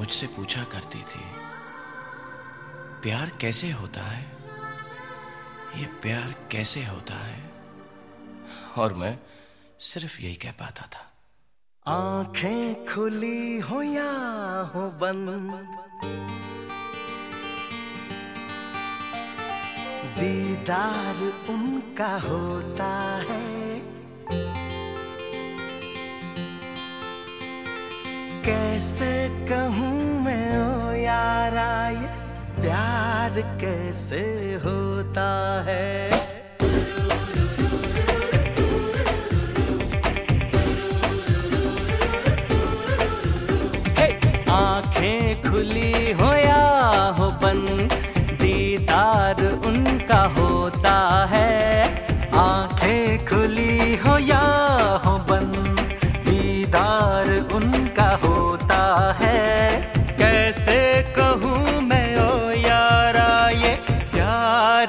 मुझसे पूछा करती थी, प्यार कैसे होता है? ये प्यार कैसे होता है? और मैं सिर्फ़ यही कह पाता था। आँखें खुली हो या हो बंद, दीदार उनका होता है। कैसे कहूँ मैं, ओ यारा, ये प्यार कैसे होता है? आँखें खुली हो या हो बंद दीदार उनका होता है।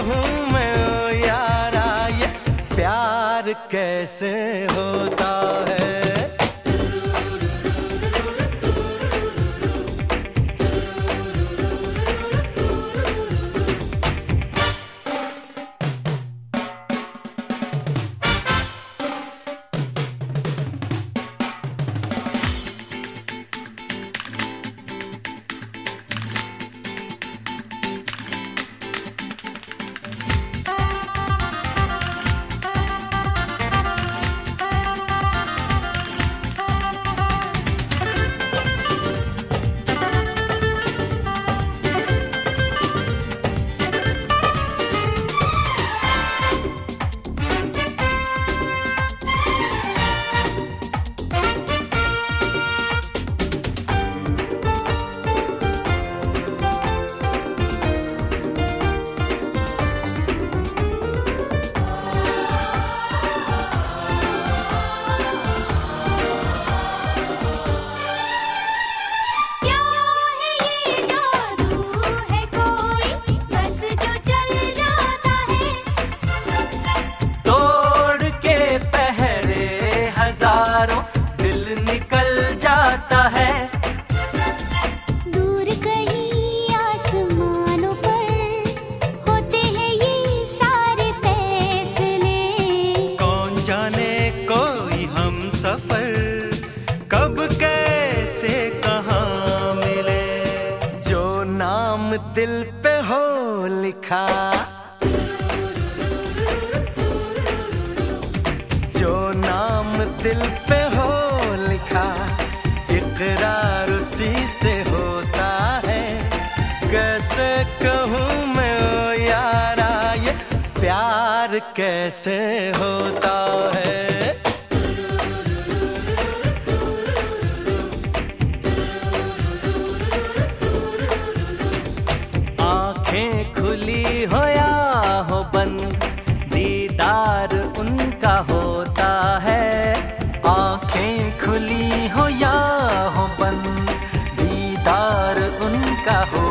कहूँ मैं ओ यारा ये प्यार कैसे होता है? दिल पे हो लिखा। जो नाम दिल पे हो लिखा, इकरार उसी से होता है। कैसे कहूँ मैं, ओ यारा, ये प्यार कैसे होता है? आँखें खुली हो या हो बंद, दीदार उनका होता है। आँखें खुली हो या हो बंद, दीदार उनका है